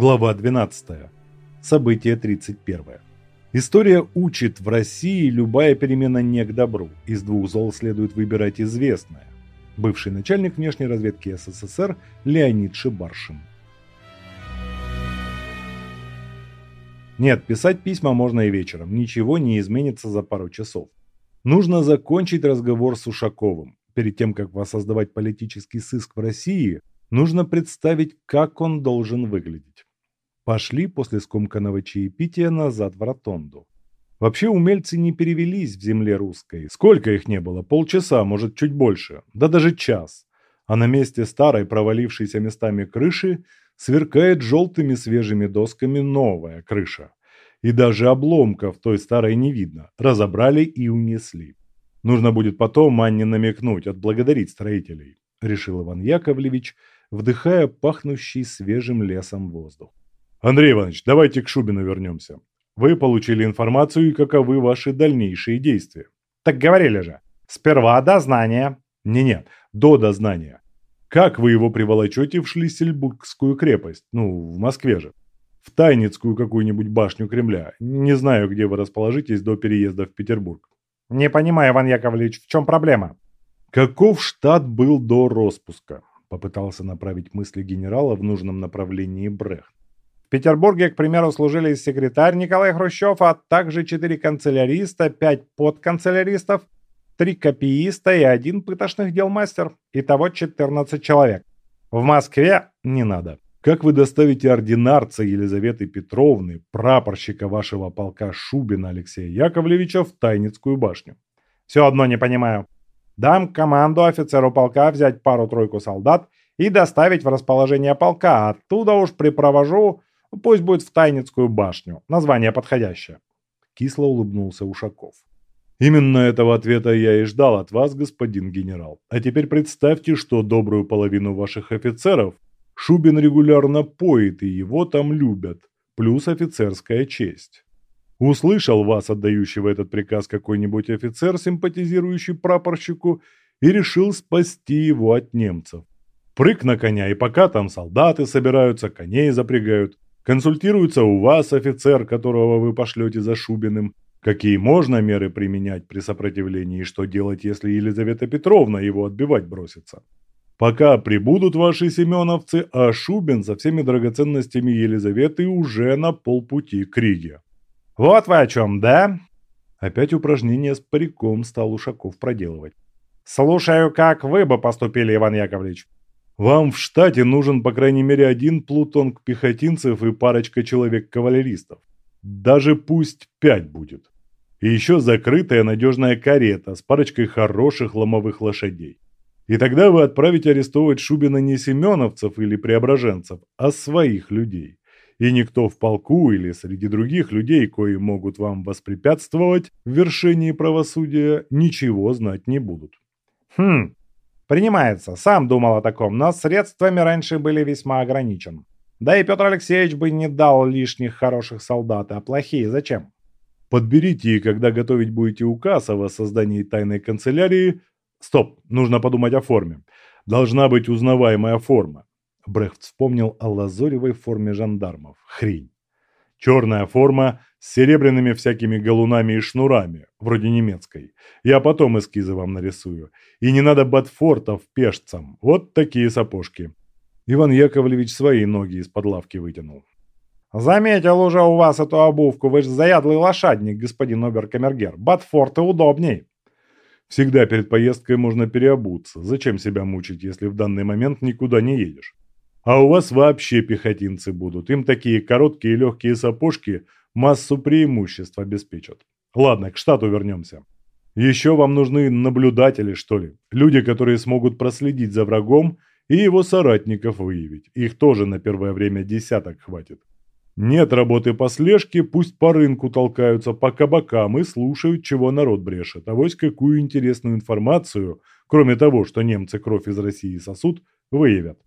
Глава 12. Событие 31. История учит, в России любая перемена не к добру. Из двух зол следует выбирать известное. Бывший начальник внешней разведки СССР Леонид Шибаршин. Нет, писать письма можно и вечером. Ничего не изменится за пару часов. Нужно закончить разговор с Ушаковым. Перед тем, как воссоздавать политический сыск в России, нужно представить, как он должен выглядеть. Пошли после скомканного чаепития назад в ротонду. Вообще умельцы не перевелись в земле русской. Сколько их не было? Полчаса, может, чуть больше. Да даже час. А на месте старой, провалившейся местами крыши, сверкает желтыми свежими досками новая крыша. И даже обломков той старой не видно. Разобрали и унесли. Нужно будет потом Анне намекнуть, отблагодарить строителей, решил Иван Яковлевич, вдыхая пахнущий свежим лесом воздух. Андрей Иванович, давайте к Шубину вернемся. Вы получили информацию и каковы ваши дальнейшие действия. Так говорили же. Сперва дознание. Не-не, до дознания. Как вы его приволочете в Шлиссельбургскую крепость? Ну, в Москве же. В Тайницкую какую-нибудь башню Кремля. Не знаю, где вы расположитесь до переезда в Петербург. Не понимаю, Иван Яковлевич, в чем проблема? Каков штат был до распуска? Попытался направить мысли генерала в нужном направлении Брехт. В Петербурге, к примеру, служили секретарь Николай Хрущев, а также четыре канцеляриста, пять подканцеляристов, три копииста и один пыточных дел мастер. Итого 14 человек. В Москве не надо. Как вы доставите ординарца Елизаветы Петровны, прапорщика вашего полка Шубина Алексея Яковлевича в Тайницкую башню? Все одно не понимаю. Дам команду офицеру полка взять пару-тройку солдат и доставить в расположение полка, оттуда уж припровожу Пусть будет в Тайницкую башню. Название подходящее. Кисло улыбнулся Ушаков. Именно этого ответа я и ждал от вас, господин генерал. А теперь представьте, что добрую половину ваших офицеров Шубин регулярно поет, и его там любят. Плюс офицерская честь. Услышал вас, отдающего этот приказ, какой-нибудь офицер, симпатизирующий прапорщику, и решил спасти его от немцев. Прыг на коня, и пока там солдаты собираются, коней запрягают, Консультируется у вас офицер, которого вы пошлете за Шубиным. Какие можно меры применять при сопротивлении и что делать, если Елизавета Петровна его отбивать бросится? Пока прибудут ваши семеновцы, а Шубин со всеми драгоценностями Елизаветы уже на полпути к Риге. Вот вы о чем, да? Опять упражнение с париком стал Ушаков проделывать. Слушаю, как вы бы поступили, Иван Яковлевич. Вам в штате нужен по крайней мере один плутонг пехотинцев и парочка человек-кавалеристов. Даже пусть пять будет. И еще закрытая надежная карета с парочкой хороших ломовых лошадей. И тогда вы отправите арестовывать Шубина не семеновцев или преображенцев, а своих людей. И никто в полку или среди других людей, кои могут вам воспрепятствовать в вершении правосудия, ничего знать не будут. Хм, Принимается. Сам думал о таком, но средствами раньше были весьма ограничен. Да и Петр Алексеевич бы не дал лишних хороших солдат, а плохие зачем? Подберите, когда готовить будете указ о воссоздании тайной канцелярии... Стоп, нужно подумать о форме. Должна быть узнаваемая форма. Брехт вспомнил о лазоревой форме жандармов. Хрень. Черная форма с серебряными всякими галунами и шнурами, вроде немецкой. Я потом эскизы вам нарисую. И не надо ботфортов пешцам. Вот такие сапожки. Иван Яковлевич свои ноги из-под лавки вытянул. «Заметил уже у вас эту обувку. Вы же заядлый лошадник, господин оберкамергер. Ботфорты удобней». «Всегда перед поездкой можно переобуться. Зачем себя мучить, если в данный момент никуда не едешь?» А у вас вообще пехотинцы будут. Им такие короткие и легкие сапожки массу преимуществ обеспечат. Ладно, к штату вернемся. Еще вам нужны наблюдатели, что ли? Люди, которые смогут проследить за врагом и его соратников выявить. Их тоже на первое время десяток хватит. Нет работы по слежке, пусть по рынку толкаются по кабакам и слушают, чего народ брешет. А вось какую интересную информацию, кроме того, что немцы кровь из России сосут, выявят.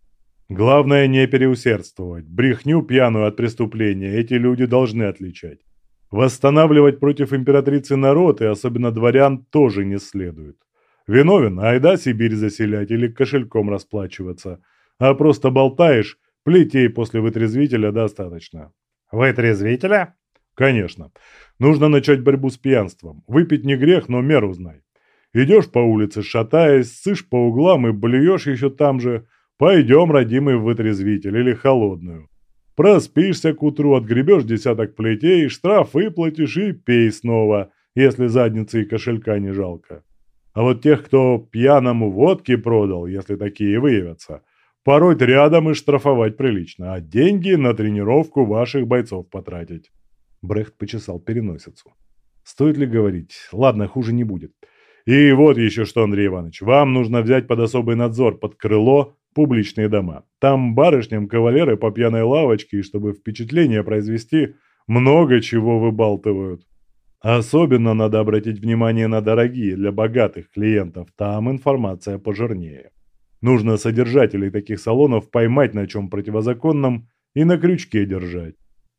Главное не переусердствовать. Брехню пьяную от преступления эти люди должны отличать. Восстанавливать против императрицы народ и особенно дворян тоже не следует. Виновен, айда Сибирь заселять или кошельком расплачиваться. А просто болтаешь, Плетей после вытрезвителя достаточно. Вытрезвителя? Конечно. Нужно начать борьбу с пьянством. Выпить не грех, но меру знай. Идешь по улице, шатаясь, сышь по углам и блюешь еще там же. Пойдем, родимый, в вытрезвитель или холодную. Проспишься к утру, отгребешь десяток плетей, штраф выплатишь и пей снова, если задницы и кошелька не жалко. А вот тех, кто пьяному водки продал, если такие выявятся, пороть рядом и штрафовать прилично, а деньги на тренировку ваших бойцов потратить. Брехт почесал переносицу. Стоит ли говорить? Ладно, хуже не будет. И вот еще что, Андрей Иванович, вам нужно взять под особый надзор, под крыло, публичные дома. Там барышням кавалеры по пьяной лавочке, и чтобы впечатление произвести, много чего выбалтывают. Особенно надо обратить внимание на дорогие для богатых клиентов, там информация пожирнее. Нужно содержателей таких салонов поймать на чем противозаконном и на крючке держать.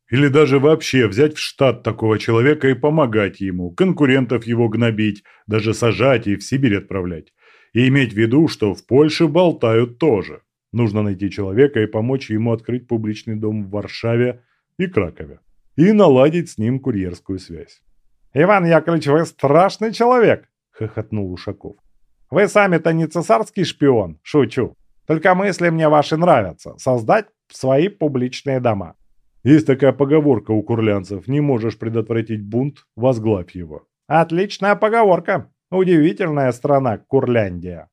Или даже вообще взять в штат такого человека и помогать ему, конкурентов его гнобить, даже сажать и в Сибирь отправлять. И иметь в виду, что в Польше болтают тоже. Нужно найти человека и помочь ему открыть публичный дом в Варшаве и Кракове. И наладить с ним курьерскую связь. «Иван Яковлевич, вы страшный человек!» – хохотнул Ушаков. «Вы сами-то не цесарский шпион, шучу. Только мысли мне ваши нравятся. Создать свои публичные дома». Есть такая поговорка у курлянцев «Не можешь предотвратить бунт, возглавь его». «Отличная поговорка. Удивительная страна Курляндия».